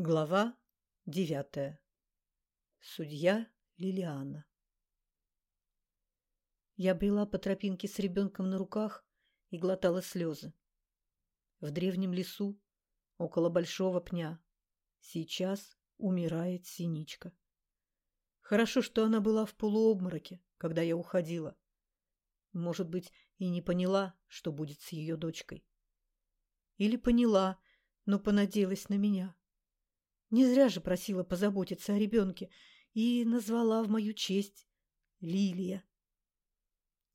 Глава девятая. Судья Лилиана. Я брела по тропинке с ребенком на руках и глотала слезы. В древнем лесу, около большого пня, сейчас умирает синичка. Хорошо, что она была в полуобмороке, когда я уходила. Может быть, и не поняла, что будет с ее дочкой. Или поняла, но понадеялась на меня. Не зря же просила позаботиться о ребенке и назвала в мою честь Лилия.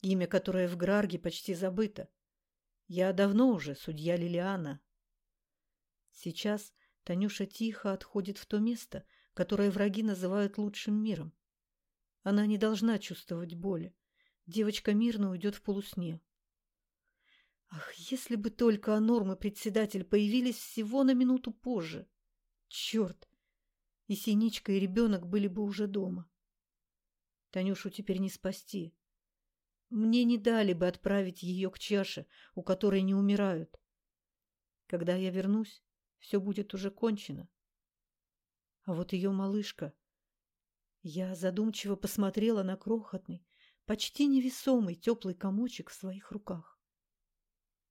Имя, которое в Грарге почти забыто. Я давно уже судья Лилиана. Сейчас Танюша тихо отходит в то место, которое враги называют лучшим миром. Она не должна чувствовать боли. Девочка мирно уйдет в полусне. Ах, если бы только Анорм и председатель появились всего на минуту позже! Черт! И Синичка, и ребенок были бы уже дома. Танюшу теперь не спасти. Мне не дали бы отправить ее к чаше, у которой не умирают. Когда я вернусь, все будет уже кончено. А вот ее малышка... Я задумчиво посмотрела на крохотный, почти невесомый теплый комочек в своих руках.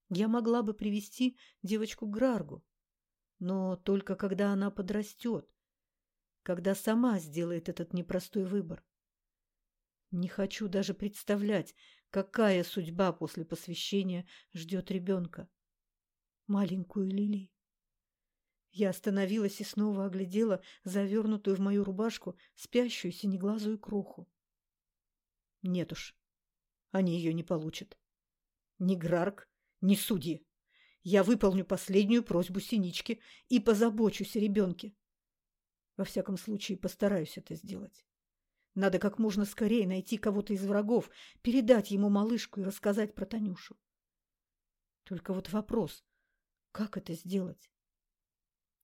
Я могла бы привести девочку к Граргу, но только когда она подрастет, когда сама сделает этот непростой выбор. Не хочу даже представлять, какая судьба после посвящения ждет ребенка. Маленькую Лили. Я остановилась и снова оглядела завернутую в мою рубашку спящую синеглазую кроху. Нет уж, они ее не получат. Ни Грарк, ни судьи. Я выполню последнюю просьбу Синички и позабочусь о ребенке. Во всяком случае, постараюсь это сделать. Надо как можно скорее найти кого-то из врагов, передать ему малышку и рассказать про Танюшу. Только вот вопрос, как это сделать?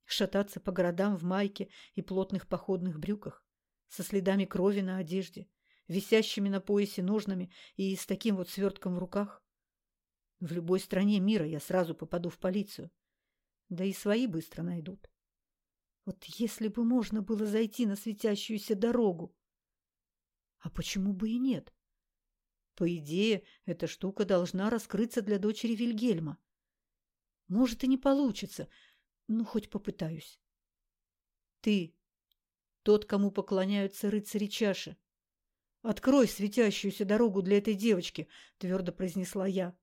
Шататься по городам в майке и плотных походных брюках, со следами крови на одежде, висящими на поясе ножнами и с таким вот свертком в руках? В любой стране мира я сразу попаду в полицию. Да и свои быстро найдут. Вот если бы можно было зайти на светящуюся дорогу. А почему бы и нет? По идее, эта штука должна раскрыться для дочери Вильгельма. Может, и не получится, ну, хоть попытаюсь. Ты, тот, кому поклоняются рыцари чаши. Открой светящуюся дорогу для этой девочки, твердо произнесла я.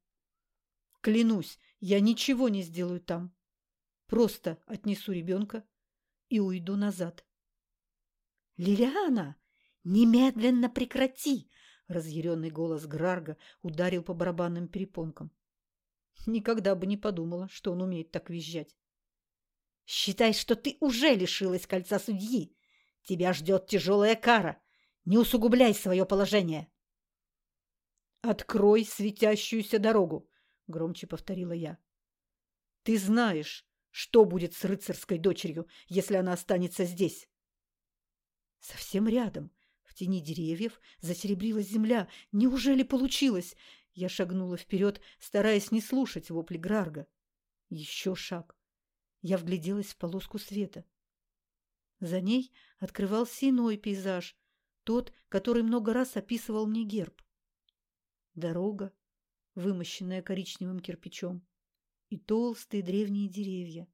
Клянусь, я ничего не сделаю там. Просто отнесу ребенка и уйду назад. «Лилиана, немедленно прекрати!» Разъяренный голос Грарга ударил по барабанным перепонкам. Никогда бы не подумала, что он умеет так визжать. «Считай, что ты уже лишилась кольца судьи. Тебя ждет тяжелая кара. Не усугубляй свое положение!» «Открой светящуюся дорогу!» — громче повторила я. «Ты знаешь, что будет с рыцарской дочерью, если она останется здесь?» Совсем рядом, в тени деревьев, засеребрилась земля. Неужели получилось? Я шагнула вперед, стараясь не слушать вопли Грарга. Еще шаг. Я вгляделась в полоску света. За ней открывался иной пейзаж, тот, который много раз описывал мне герб. Дорога, вымощенная коричневым кирпичом, и толстые древние деревья.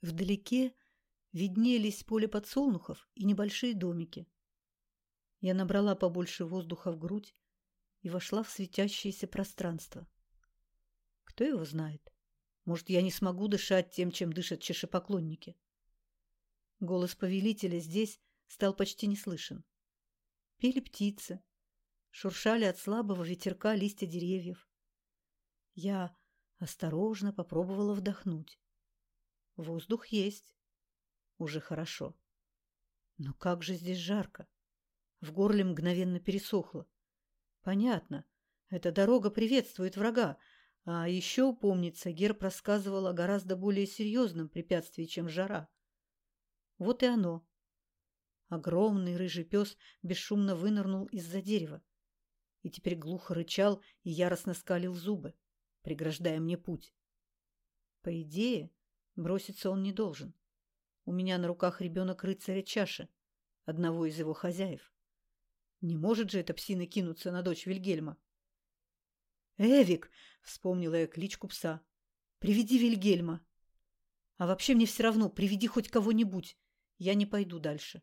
Вдалеке виднелись поле подсолнухов и небольшие домики. Я набрала побольше воздуха в грудь и вошла в светящееся пространство. Кто его знает? Может, я не смогу дышать тем, чем дышат чешепоклонники. Голос повелителя здесь стал почти не слышен. Пели птицы, шуршали от слабого ветерка листья деревьев. Я осторожно попробовала вдохнуть. Воздух есть. Уже хорошо. Но как же здесь жарко. В горле мгновенно пересохло. Понятно. Эта дорога приветствует врага. А еще, помнится, Герб рассказывал о гораздо более серьезном препятствии, чем жара. Вот и оно. Огромный рыжий пес бесшумно вынырнул из-за дерева и теперь глухо рычал и яростно скалил зубы преграждая мне путь. По идее, броситься он не должен. У меня на руках ребенок рыцаря чаши, одного из его хозяев. Не может же эта псина кинуться на дочь Вильгельма. «Эвик!» — вспомнила я кличку пса. «Приведи Вильгельма!» «А вообще мне все равно, приведи хоть кого-нибудь. Я не пойду дальше».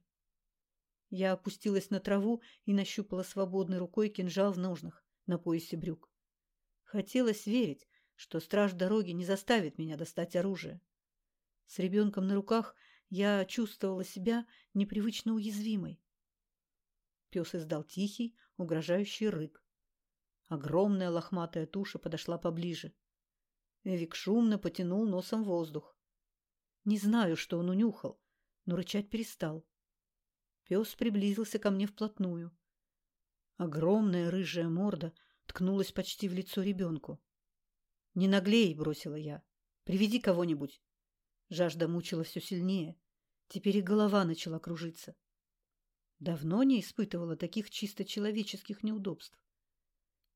Я опустилась на траву и нащупала свободной рукой кинжал в ножнах на поясе брюк. Хотелось верить, что страж дороги не заставит меня достать оружие. С ребенком на руках я чувствовала себя непривычно уязвимой. Пес издал тихий, угрожающий рык. Огромная лохматая туша подошла поближе. Эвик шумно потянул носом воздух. Не знаю, что он унюхал, но рычать перестал. Пес приблизился ко мне вплотную. Огромная рыжая морда ткнулась почти в лицо ребенку. «Не наглей!» — бросила я. «Приведи кого-нибудь!» Жажда мучила все сильнее. Теперь и голова начала кружиться. Давно не испытывала таких чисто человеческих неудобств.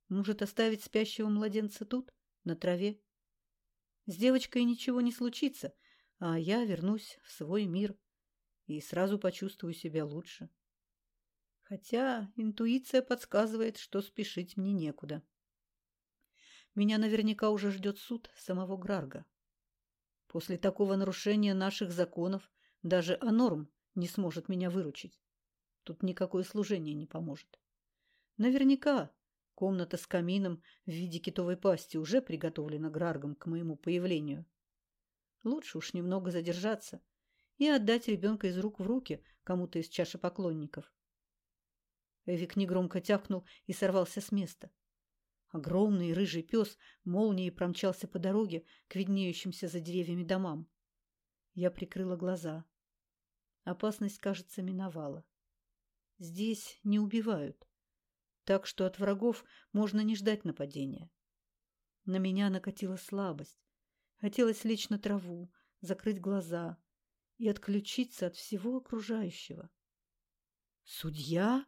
Может, оставить спящего младенца тут, на траве? С девочкой ничего не случится, а я вернусь в свой мир и сразу почувствую себя лучше. Хотя интуиция подсказывает, что спешить мне некуда. Меня наверняка уже ждет суд самого Грарга. После такого нарушения наших законов даже Анорм не сможет меня выручить. Тут никакое служение не поможет. Наверняка комната с камином в виде китовой пасти уже приготовлена Граргом к моему появлению. Лучше уж немного задержаться и отдать ребенка из рук в руки кому-то из чаши поклонников. Эвик негромко тяпнул и сорвался с места. Огромный рыжий пес молнией промчался по дороге к виднеющимся за деревьями домам. Я прикрыла глаза. Опасность, кажется, миновала. Здесь не убивают, так что от врагов можно не ждать нападения. На меня накатила слабость. Хотелось лечь на траву, закрыть глаза и отключиться от всего окружающего. «Судья?»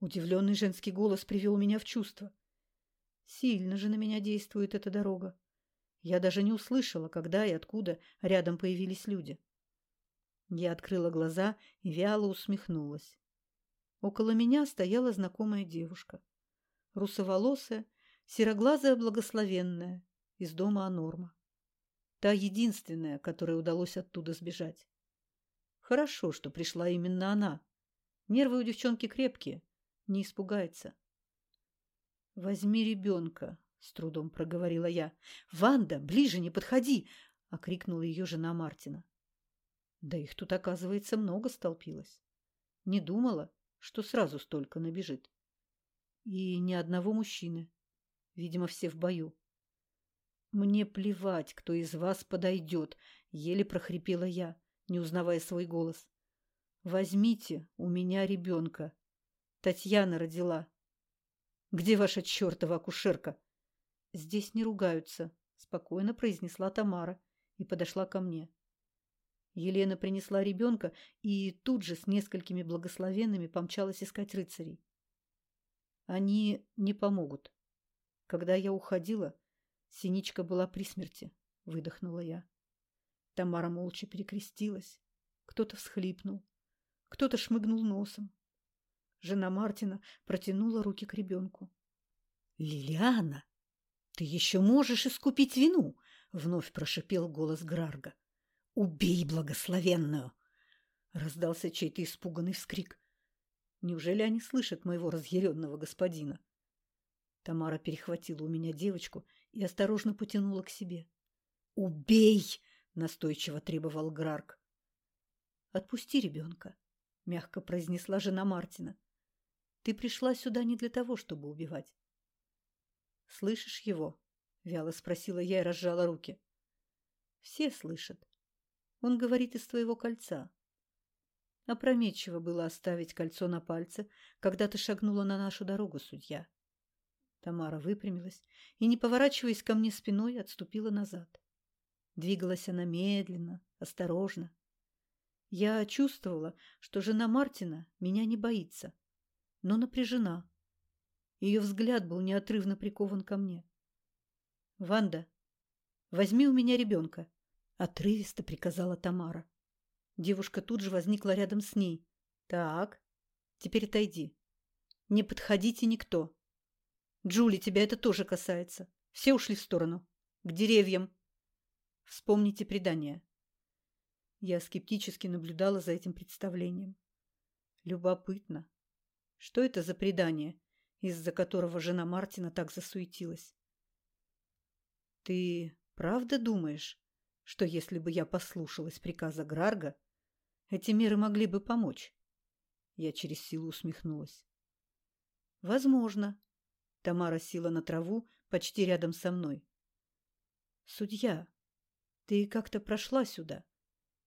Удивленный женский голос привел меня в чувство. Сильно же на меня действует эта дорога. Я даже не услышала, когда и откуда рядом появились люди. Я открыла глаза и вяло усмехнулась. Около меня стояла знакомая девушка. Русоволосая, сероглазая благословенная, из дома Анорма. Та единственная, которой удалось оттуда сбежать. Хорошо, что пришла именно она. Нервы у девчонки крепкие, не испугается. «Возьми ребенка», — с трудом проговорила я. «Ванда, ближе не подходи!» — окрикнула ее жена Мартина. Да их тут, оказывается, много столпилось. Не думала, что сразу столько набежит. И ни одного мужчины. Видимо, все в бою. «Мне плевать, кто из вас подойдет», — еле прохрипела я, не узнавая свой голос. «Возьмите у меня ребенка. Татьяна родила». «Где ваша чертова акушерка?» «Здесь не ругаются», — спокойно произнесла Тамара и подошла ко мне. Елена принесла ребенка и тут же с несколькими благословенными помчалась искать рыцарей. Они не помогут. Когда я уходила, Синичка была при смерти, выдохнула я. Тамара молча перекрестилась. Кто-то всхлипнул, кто-то шмыгнул носом. Жена Мартина протянула руки к ребенку. «Лилиана, ты еще можешь искупить вину!» — вновь прошипел голос Грарга. «Убей благословенную!» Раздался чей-то испуганный вскрик. Неужели они слышат моего разъяренного господина? Тамара перехватила у меня девочку и осторожно потянула к себе. «Убей!» — настойчиво требовал Грарк. «Отпусти ребенка», — мягко произнесла жена Мартина. «Ты пришла сюда не для того, чтобы убивать». «Слышишь его?» — вяло спросила я и разжала руки. «Все слышат. Он говорит из твоего кольца. Опрометчиво было оставить кольцо на пальце, когда ты шагнула на нашу дорогу, судья. Тамара выпрямилась и, не поворачиваясь ко мне спиной, отступила назад. Двигалась она медленно, осторожно. Я чувствовала, что жена Мартина меня не боится, но напряжена. Ее взгляд был неотрывно прикован ко мне. «Ванда, возьми у меня ребенка», — отрывисто приказала Тамара. Девушка тут же возникла рядом с ней. «Так, теперь отойди. Не подходите никто. Джули, тебя это тоже касается. Все ушли в сторону. К деревьям. Вспомните предание». Я скептически наблюдала за этим представлением. Любопытно. Что это за предание, из-за которого жена Мартина так засуетилась? Ты правда думаешь, что если бы я послушалась приказа Грарга, эти меры могли бы помочь? Я через силу усмехнулась. Возможно. Тамара села на траву почти рядом со мной. Судья, ты как-то прошла сюда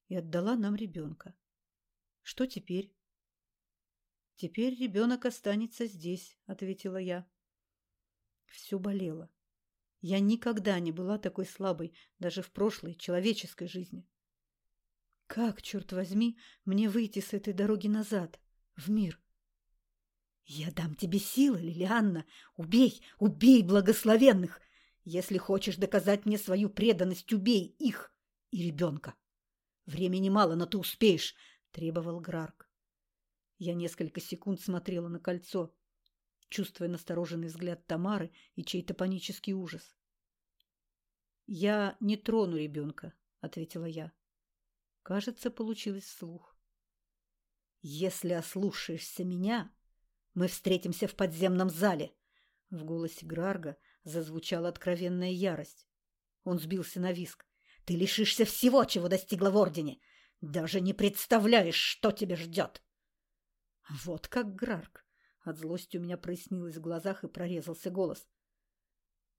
и отдала нам ребенка. Что теперь? Теперь ребенок останется здесь, ответила я. Все болело. Я никогда не была такой слабой, даже в прошлой человеческой жизни. Как, черт возьми, мне выйти с этой дороги назад, в мир? Я дам тебе силы, Лилианна. Убей, убей благословенных. Если хочешь доказать мне свою преданность, убей их и ребенка. Времени мало, но ты успеешь, требовал Грарк. Я несколько секунд смотрела на кольцо чувствуя настороженный взгляд Тамары и чей-то панический ужас. «Я не трону ребенка», — ответила я. Кажется, получилось вслух. «Если ослушаешься меня, мы встретимся в подземном зале», — в голосе Грарга зазвучала откровенная ярость. Он сбился на виск. «Ты лишишься всего, чего достигла в Ордене. Даже не представляешь, что тебя ждет!» Вот как Грарк. От злости у меня прояснилось в глазах и прорезался голос.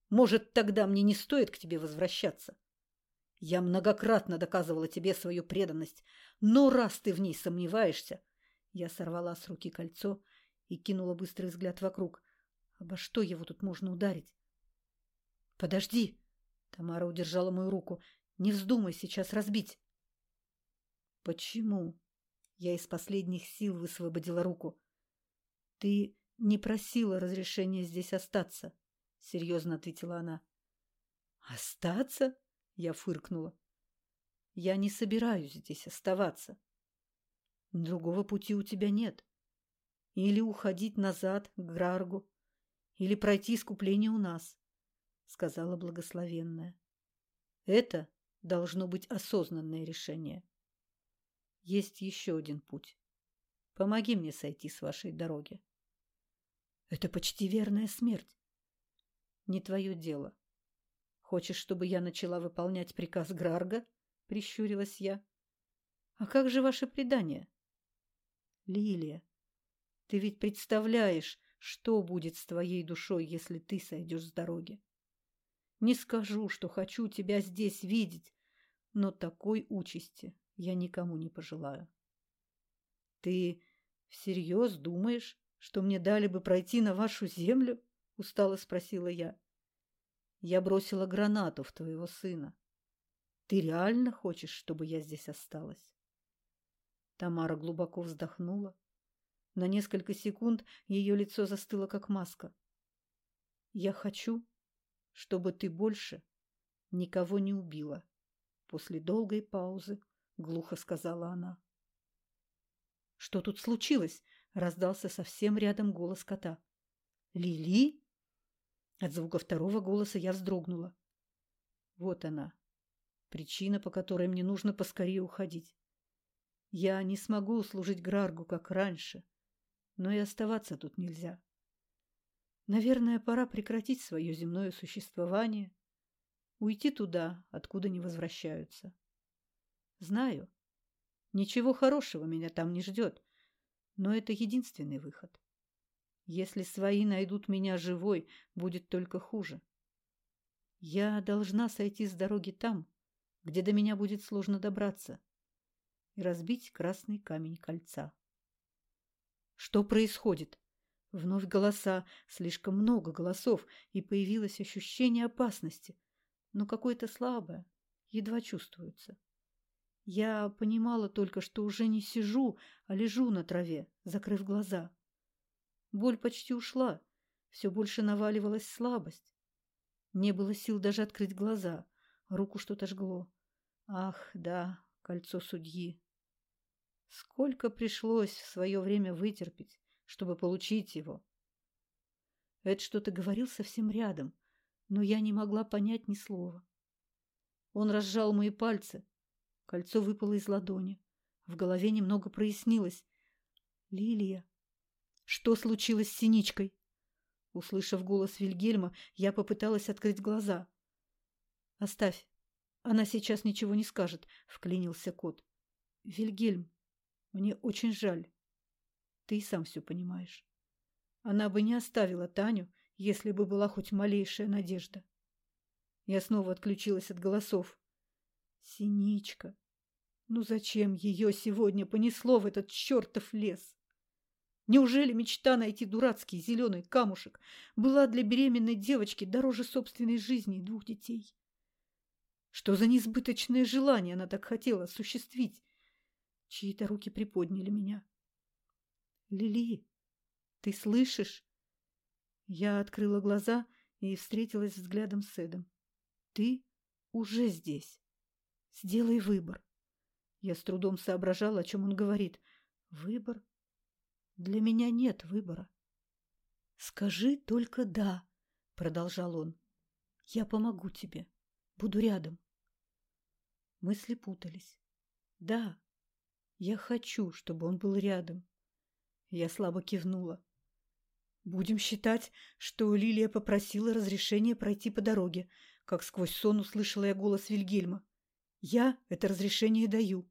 «Может, тогда мне не стоит к тебе возвращаться? Я многократно доказывала тебе свою преданность, но раз ты в ней сомневаешься...» Я сорвала с руки кольцо и кинула быстрый взгляд вокруг. «Обо что его тут можно ударить?» «Подожди!» — Тамара удержала мою руку. «Не вздумай сейчас разбить!» «Почему?» Я из последних сил высвободила руку. «Ты не просила разрешения здесь остаться», — серьезно ответила она. «Остаться?» — я фыркнула. «Я не собираюсь здесь оставаться. Другого пути у тебя нет. Или уходить назад к Граргу, или пройти искупление у нас», — сказала благословенная. «Это должно быть осознанное решение. Есть еще один путь. Помоги мне сойти с вашей дороги». Это почти верная смерть. Не твое дело. Хочешь, чтобы я начала выполнять приказ Грарга? Прищурилась я. А как же ваше предание? Лилия, ты ведь представляешь, что будет с твоей душой, если ты сойдешь с дороги. Не скажу, что хочу тебя здесь видеть, но такой участи я никому не пожелаю. Ты всерьез думаешь, что мне дали бы пройти на вашу землю? Устало спросила я. Я бросила гранату в твоего сына. Ты реально хочешь, чтобы я здесь осталась? Тамара глубоко вздохнула. На несколько секунд ее лицо застыло, как маска. Я хочу, чтобы ты больше никого не убила. После долгой паузы глухо сказала она. Что тут случилось? раздался совсем рядом голос кота. «Лили?» От звука второго голоса я вздрогнула. Вот она, причина, по которой мне нужно поскорее уходить. Я не смогу служить Граргу, как раньше, но и оставаться тут нельзя. Наверное, пора прекратить свое земное существование, уйти туда, откуда не возвращаются. Знаю, ничего хорошего меня там не ждет, но это единственный выход. Если свои найдут меня живой, будет только хуже. Я должна сойти с дороги там, где до меня будет сложно добраться, и разбить красный камень кольца. Что происходит? Вновь голоса, слишком много голосов, и появилось ощущение опасности, но какое-то слабое, едва чувствуется. Я понимала только, что уже не сижу, а лежу на траве, закрыв глаза. Боль почти ушла, все больше наваливалась слабость. Не было сил даже открыть глаза, руку что-то жгло. Ах, да, кольцо судьи. Сколько пришлось в свое время вытерпеть, чтобы получить его. Эд что-то говорил совсем рядом, но я не могла понять ни слова. Он разжал мои пальцы. Кольцо выпало из ладони. В голове немного прояснилось. Лилия. Что случилось с синичкой? Услышав голос Вильгельма, я попыталась открыть глаза. Оставь. Она сейчас ничего не скажет, вклинился кот. Вильгельм, мне очень жаль. Ты сам все понимаешь. Она бы не оставила Таню, если бы была хоть малейшая надежда. Я снова отключилась от голосов. Синичка. Ну зачем ее сегодня понесло в этот чертов лес? Неужели мечта найти дурацкий зеленый камушек была для беременной девочки дороже собственной жизни и двух детей? Что за несбыточное желание она так хотела осуществить? Чьи-то руки приподняли меня. «Лили, ты слышишь?» Я открыла глаза и встретилась взглядом с Эдом. «Ты уже здесь. Сделай выбор». Я с трудом соображала, о чем он говорит. «Выбор? Для меня нет выбора». «Скажи только «да», — продолжал он. «Я помогу тебе. Буду рядом». Мысли путались. «Да, я хочу, чтобы он был рядом». Я слабо кивнула. Будем считать, что Лилия попросила разрешения пройти по дороге, как сквозь сон услышала я голос Вильгельма. Я это разрешение даю.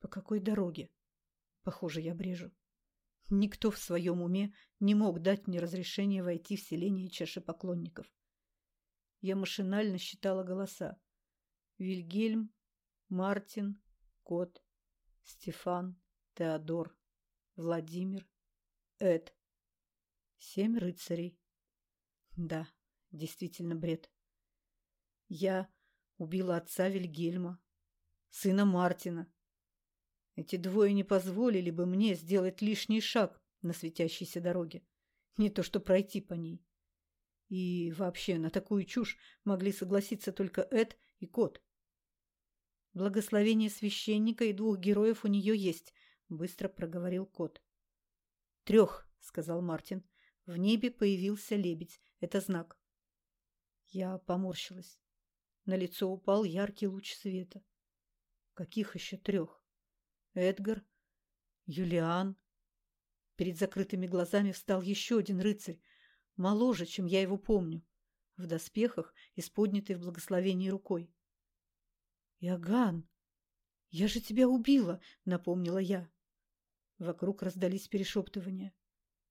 По какой дороге? Похоже, я брежу. Никто в своем уме не мог дать мне разрешение войти в селение чашепоклонников. Я машинально считала голоса. Вильгельм, Мартин, Кот, Стефан, Теодор, Владимир, Эд. Семь рыцарей. Да, действительно бред. Я убила отца Вильгельма, сына Мартина. Эти двое не позволили бы мне сделать лишний шаг на светящейся дороге, не то что пройти по ней. И вообще на такую чушь могли согласиться только Эд и Кот. Благословение священника и двух героев у нее есть, быстро проговорил Кот. Трех, сказал Мартин. В небе появился лебедь. Это знак. Я поморщилась. На лицо упал яркий луч света. Каких еще трех? Эдгар, Юлиан. Перед закрытыми глазами встал еще один рыцарь, моложе, чем я его помню, в доспехах и в благословении рукой. «Иоганн, я же тебя убила!» — напомнила я. Вокруг раздались перешептывания.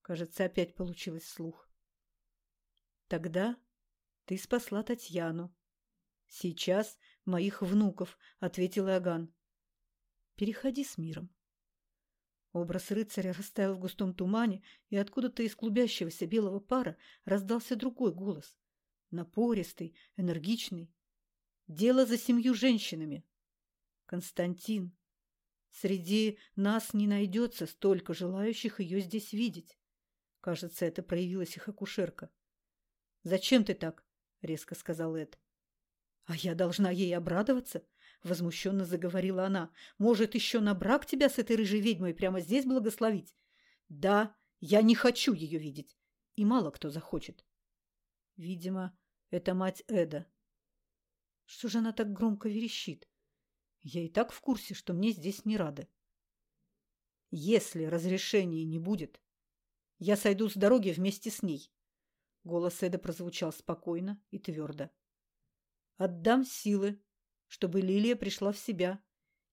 Кажется, опять получилось слух. Тогда ты спасла Татьяну. Сейчас моих внуков, ответил Иоганн. Переходи с миром. Образ рыцаря растаял в густом тумане, и откуда-то из клубящегося белого пара раздался другой голос. Напористый, энергичный. Дело за семью женщинами. Константин. Среди нас не найдется столько желающих ее здесь видеть. Кажется, это проявилась их акушерка. «Зачем ты так?» — резко сказал Эд. «А я должна ей обрадоваться?» — возмущенно заговорила она. «Может, еще на брак тебя с этой рыжей ведьмой прямо здесь благословить? Да, я не хочу ее видеть. И мало кто захочет». Видимо, это мать Эда. Что же она так громко верещит? Я и так в курсе, что мне здесь не рады. Если разрешения не будет, я сойду с дороги вместе с ней. Голос Эда прозвучал спокойно и твердо. Отдам силы, чтобы Лилия пришла в себя,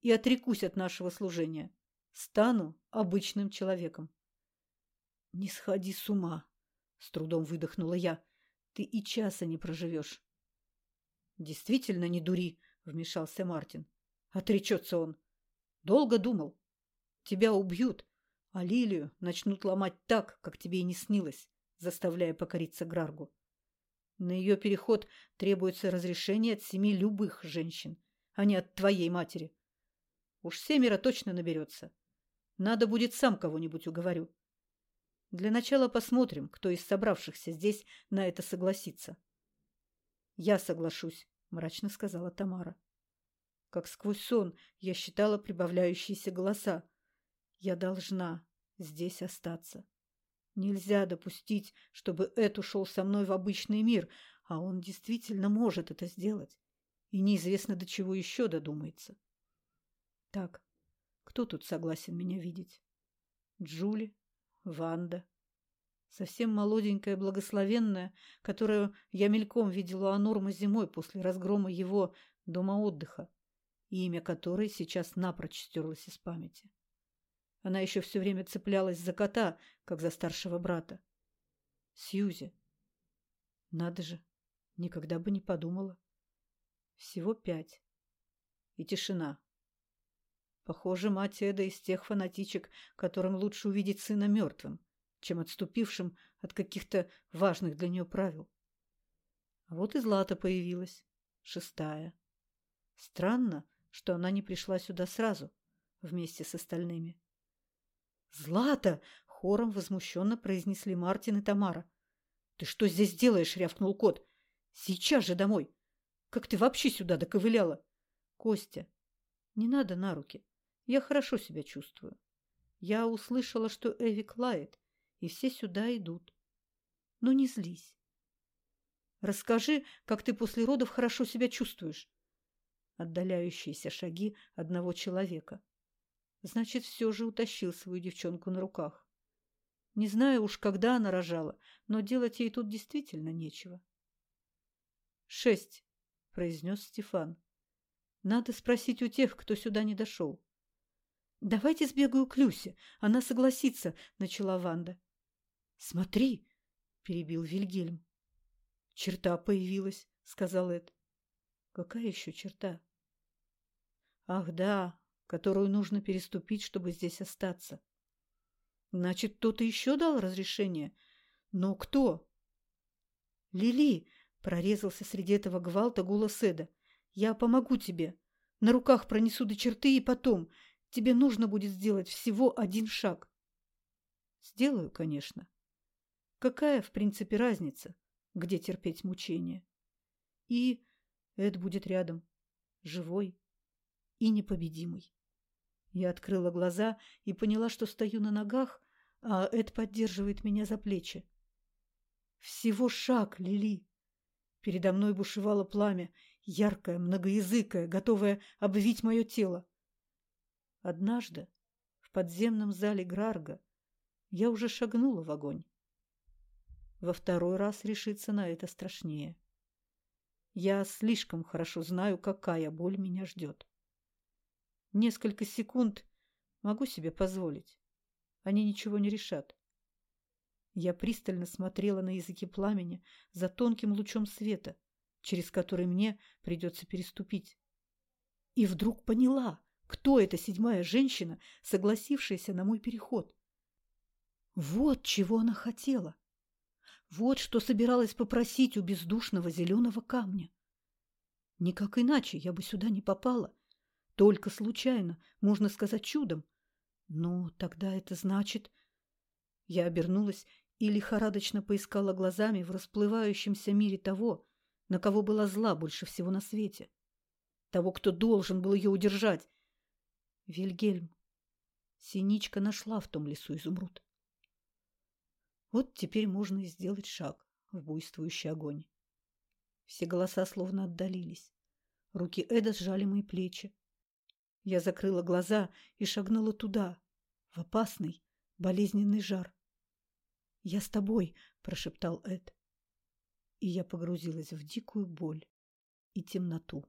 и отрекусь от нашего служения. Стану обычным человеком. Не сходи с ума, с трудом выдохнула я. Ты и часа не проживешь. Действительно не дури, вмешался Мартин. Отречется он. Долго думал. Тебя убьют, а Лилию начнут ломать так, как тебе и не снилось, заставляя покориться Граргу. На ее переход требуется разрешение от семи любых женщин, а не от твоей матери. Уж семеро точно наберется. Надо будет сам кого-нибудь уговорю. Для начала посмотрим, кто из собравшихся здесь на это согласится. — Я соглашусь, — мрачно сказала Тамара. Как сквозь сон я считала прибавляющиеся голоса. Я должна здесь остаться. Нельзя допустить, чтобы Эд ушел со мной в обычный мир, а он действительно может это сделать. И неизвестно, до чего еще додумается. Так, кто тут согласен меня видеть? Джули? Ванда? Совсем молоденькая, благословенная, которую я мельком видела у Норма зимой после разгрома его дома отдыха, имя которой сейчас напрочь стерлось из памяти. Она еще все время цеплялась за кота, как за старшего брата. Сьюзи. Надо же, никогда бы не подумала. Всего пять. И тишина. Похоже, мать Эда из тех фанатичек, которым лучше увидеть сына мертвым, чем отступившим от каких-то важных для нее правил. А вот и Злата появилась, шестая. Странно, что она не пришла сюда сразу, вместе с остальными. «Злата!» — хором возмущенно произнесли Мартин и Тамара. «Ты что здесь делаешь?» — рявкнул кот. «Сейчас же домой! Как ты вообще сюда доковыляла?» «Костя, не надо на руки. Я хорошо себя чувствую. Я услышала, что Эвик лает, и все сюда идут. Ну, не злись. Расскажи, как ты после родов хорошо себя чувствуешь. Отдаляющиеся шаги одного человека. Значит, все же утащил свою девчонку на руках. Не знаю уж, когда она рожала, но делать ей тут действительно нечего. «Шесть», — произнес Стефан. «Надо спросить у тех, кто сюда не дошел». «Давайте сбегаю к Люсе, она согласится», — начала Ванда. «Смотри», — перебил Вильгельм. «Черта появилась», — сказал Эд. «Какая еще черта?» «Ах, да, которую нужно переступить, чтобы здесь остаться. Значит, кто-то еще дал разрешение. Но кто? Лили, прорезался среди этого гвалта голос Эда. Я помогу тебе. На руках пронесу до черты и потом. Тебе нужно будет сделать всего один шаг. Сделаю, конечно. Какая, в принципе, разница, где терпеть мучения? И Эд будет рядом, живой и непобедимый. Я открыла глаза и поняла, что стою на ногах, а Эд поддерживает меня за плечи. Всего шаг, Лили. Передо мной бушевало пламя, яркое, многоязыкое, готовое обвить мое тело. Однажды в подземном зале Грарга я уже шагнула в огонь. Во второй раз решиться на это страшнее. Я слишком хорошо знаю, какая боль меня ждет. Несколько секунд могу себе позволить. Они ничего не решат. Я пристально смотрела на языки пламени за тонким лучом света, через который мне придется переступить. И вдруг поняла, кто эта седьмая женщина, согласившаяся на мой переход. Вот чего она хотела. Вот что собиралась попросить у бездушного зеленого камня. Никак иначе я бы сюда не попала — только случайно, можно сказать, чудом. Но тогда это значит... Я обернулась и лихорадочно поискала глазами в расплывающемся мире того, на кого была зла больше всего на свете. Того, кто должен был ее удержать. Вильгельм. Синичка нашла в том лесу изумруд. Вот теперь можно и сделать шаг в буйствующий огонь. Все голоса словно отдалились. Руки Эда сжали мои плечи. Я закрыла глаза и шагнула туда, в опасный, болезненный жар. «Я с тобой», — прошептал Эд. И я погрузилась в дикую боль и темноту.